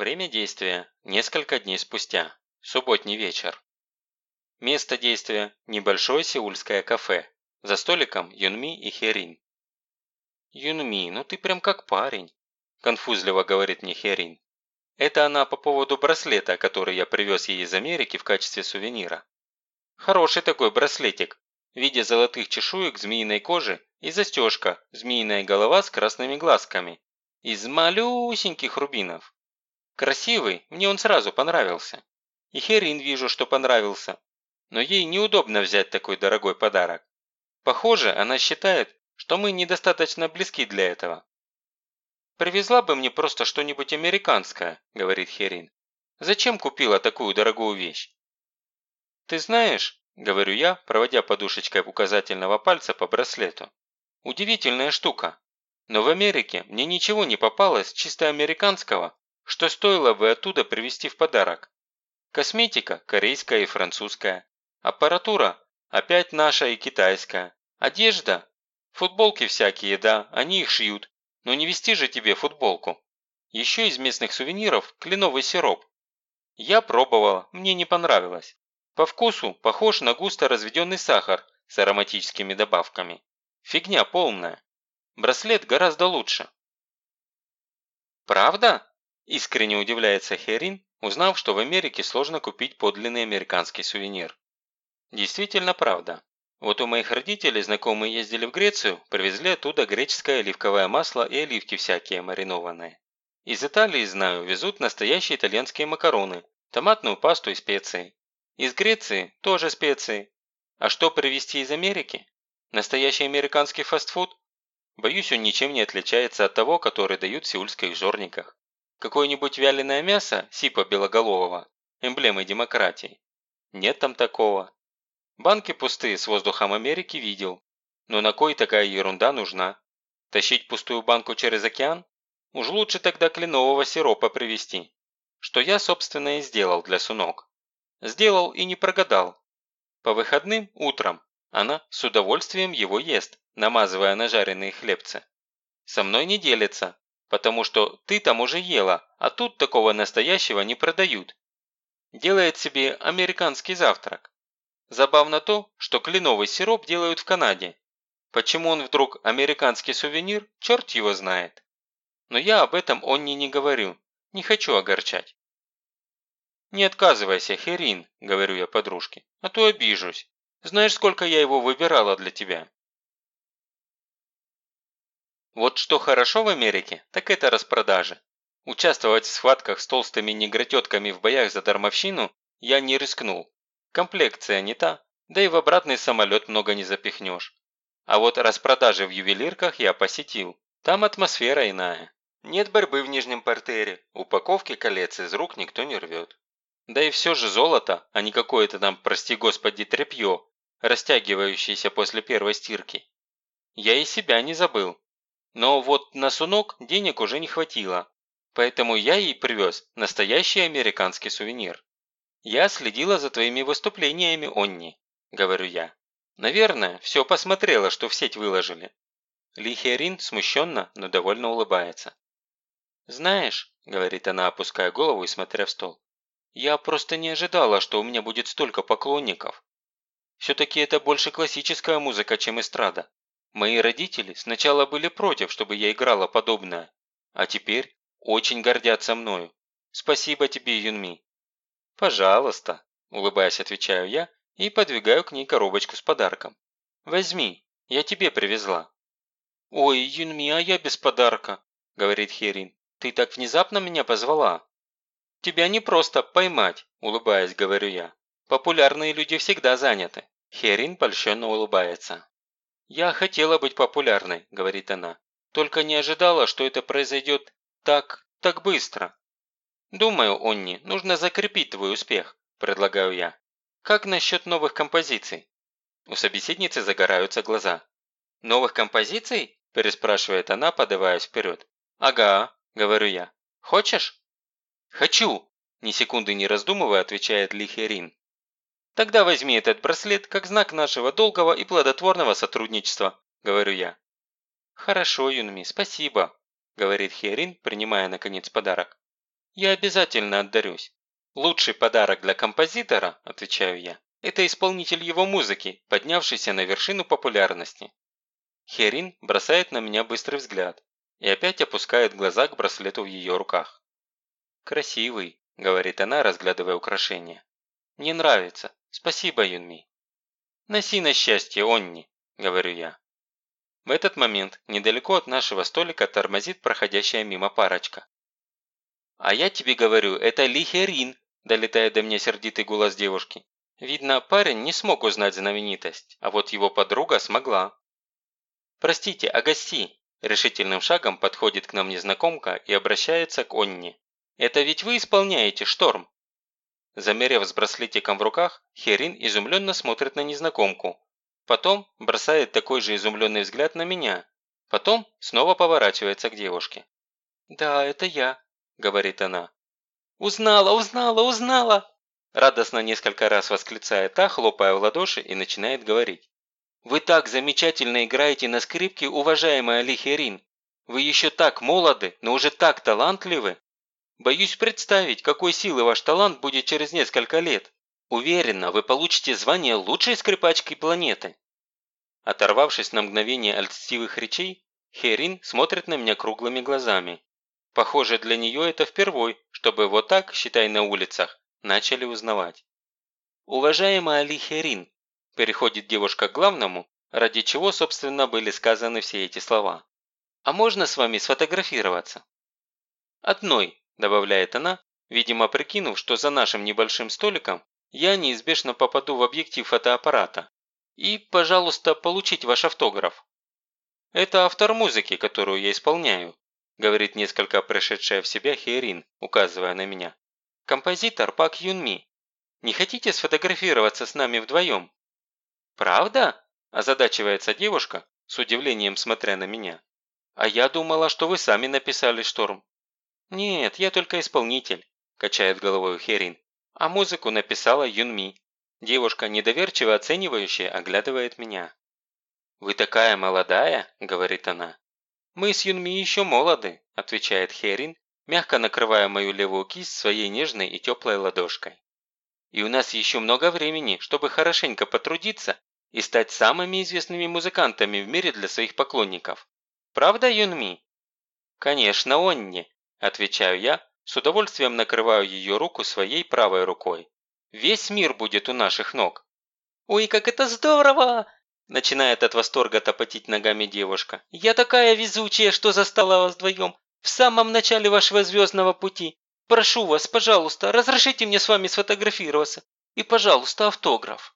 Время действия – несколько дней спустя. Субботний вечер. Место действия – небольшое сеульское кафе. За столиком Юнми и Херин. «Юнми, ну ты прям как парень», – конфузливо говорит мне Херин. Это она по поводу браслета, который я привез ей из Америки в качестве сувенира. Хороший такой браслетик, в виде золотых чешуек змеиной кожи и застежка, змеиная голова с красными глазками. Из малюсеньких рубинов. Красивый, мне он сразу понравился. И Херин вижу, что понравился. Но ей неудобно взять такой дорогой подарок. Похоже, она считает, что мы недостаточно близки для этого. «Привезла бы мне просто что-нибудь американское», – говорит Херин. «Зачем купила такую дорогую вещь?» «Ты знаешь», – говорю я, проводя подушечкой указательного пальца по браслету. «Удивительная штука. Но в Америке мне ничего не попалось чисто американского, что стоило бы оттуда привезти в подарок. Косметика – корейская и французская. Аппаратура – опять наша и китайская. Одежда Футболки всякие, да, они их шьют. Но не вести же тебе футболку. Еще из местных сувениров кленовый сироп. Я пробовала, мне не понравилось. По вкусу похож на густо разведенный сахар с ароматическими добавками. Фигня полная. Браслет гораздо лучше. «Правда?» – искренне удивляется Херин, узнав, что в Америке сложно купить подлинный американский сувенир. Действительно правда. Вот у моих родителей знакомые ездили в Грецию, привезли оттуда греческое оливковое масло и оливки всякие маринованные. Из Италии, знаю, везут настоящие итальянские макароны, томатную пасту и специи. Из Греции тоже специи. А что привезти из Америки? Настоящий американский фастфуд? Боюсь, он ничем не отличается от того, который дают в сеульских жорниках. Какое-нибудь вяленое мясо, сипа белоголового, эмблемой демократии. Нет там такого. Банки пустые с воздухом Америки видел. Но на кой такая ерунда нужна? Тащить пустую банку через океан? Уж лучше тогда кленового сиропа привезти. Что я, собственно, и сделал для Сунок. Сделал и не прогадал. По выходным, утром, она с удовольствием его ест, намазывая на жареные хлебцы. Со мной не делится, потому что ты там уже ела, а тут такого настоящего не продают. Делает себе американский завтрак. Забавно то, что кленовый сироп делают в Канаде. Почему он вдруг американский сувенир, черт его знает. Но я об этом Онне не говорю, не хочу огорчать. «Не отказывайся, Херин», – говорю я подружке, – «а то обижусь. Знаешь, сколько я его выбирала для тебя?» Вот что хорошо в Америке, так это распродажи. Участвовать в схватках с толстыми негротетками в боях за дармовщину я не рискнул. Комплекция не та, да и в обратный самолет много не запихнешь. А вот распродажи в ювелирках я посетил. Там атмосфера иная. Нет борьбы в нижнем портере, упаковки колец из рук никто не рвет. Да и все же золото, а не какое-то там, прости господи, тряпье, растягивающееся после первой стирки. Я и себя не забыл. Но вот на сунок денег уже не хватило, поэтому я ей привез настоящий американский сувенир. «Я следила за твоими выступлениями, Онни», – говорю я. «Наверное, все посмотрела, что в сеть выложили». Ли Херин смущенно, но довольно улыбается. «Знаешь», – говорит она, опуская голову и смотря в стол, «я просто не ожидала, что у меня будет столько поклонников. Все-таки это больше классическая музыка, чем эстрада. Мои родители сначала были против, чтобы я играла подобное, а теперь очень гордятся мною. Спасибо тебе, Юнми. «Пожалуйста», – улыбаясь, отвечаю я и подвигаю к ней коробочку с подарком. «Возьми, я тебе привезла». «Ой, Юнми, а я без подарка», – говорит Херин. «Ты так внезапно меня позвала». «Тебя не просто поймать», – улыбаясь, говорю я. «Популярные люди всегда заняты». Херин польщенно улыбается. «Я хотела быть популярной», – говорит она. «Только не ожидала, что это произойдет так, так быстро». «Думаю, Онни, нужно закрепить твой успех», – предлагаю я. «Как насчет новых композиций?» У собеседницы загораются глаза. «Новых композиций?» – переспрашивает она, подаваясь вперед. «Ага», – говорю я. «Хочешь?» «Хочу!» – ни секунды не раздумывая, отвечает Лихерин. «Тогда возьми этот браслет как знак нашего долгого и плодотворного сотрудничества», – говорю я. «Хорошо, Юнми, спасибо», – говорит Херин, принимая наконец подарок. Я обязательно отдарюсь. Лучший подарок для композитора, отвечаю я, это исполнитель его музыки, поднявшийся на вершину популярности. Херин бросает на меня быстрый взгляд и опять опускает глаза к браслету в ее руках. «Красивый», – говорит она, разглядывая украшение. «Мне нравится. Спасибо, Юнми». «Носи на счастье, Онни», – говорю я. В этот момент недалеко от нашего столика тормозит проходящая мимо парочка. «А я тебе говорю, это Ли Херин», – долетает до меня сердитый голос девушки. Видно, парень не смог узнать знаменитость, а вот его подруга смогла. «Простите, Агаси», – решительным шагом подходит к нам незнакомка и обращается к Онне. «Это ведь вы исполняете шторм?» Замерев с браслетиком в руках, Херин изумленно смотрит на незнакомку. Потом бросает такой же изумленный взгляд на меня. Потом снова поворачивается к девушке. «Да, это я», – говорит она. «Узнала, узнала, узнала!» Радостно несколько раз восклицает та, хлопая в ладоши и начинает говорить. «Вы так замечательно играете на скрипке, уважаемая Лихерин! Вы еще так молоды, но уже так талантливы! Боюсь представить, какой силы ваш талант будет через несколько лет. Уверена, вы получите звание лучшей скрипачки планеты!» Оторвавшись на мгновение от льстивых речей, Херин смотрит на меня круглыми глазами. Похоже, для нее это впервой, чтобы вот так, считай на улицах, начали узнавать. «Уважаемая Али Херин», – переходит девушка к главному, ради чего, собственно, были сказаны все эти слова. «А можно с вами сфотографироваться?» «Одной», – добавляет она, видимо, прикинув, что за нашим небольшим столиком я неизбежно попаду в объектив фотоаппарата. И, пожалуйста, получить ваш автограф. Это автор музыки, которую я исполняю, говорит несколько пришедшая в себя Херин, указывая на меня. Композитор Пак Юнми. Не хотите сфотографироваться с нами вдвоем?» «Правда?» – озадачивается девушка, с удивлением смотря на меня. «А я думала, что вы сами написали шторм». «Нет, я только исполнитель», – качает головой Херин. «А музыку написала Юнми». Девушка, недоверчиво оценивающая, оглядывает меня. «Вы такая молодая», – говорит она. «Мы с Юнми еще молоды», – отвечает Херин, мягко накрывая мою левую кисть своей нежной и теплой ладошкой. И у нас еще много времени, чтобы хорошенько потрудиться и стать самыми известными музыкантами в мире для своих поклонников. Правда, Юнми? Конечно, Онни, отвечаю я, с удовольствием накрываю ее руку своей правой рукой. Весь мир будет у наших ног. Ой, как это здорово! Начинает от восторга топотить ногами девушка. «Я такая везучая, что застала вас вдвоем. В самом начале вашего звездного пути. Прошу вас, пожалуйста, разрешите мне с вами сфотографироваться. И, пожалуйста, автограф».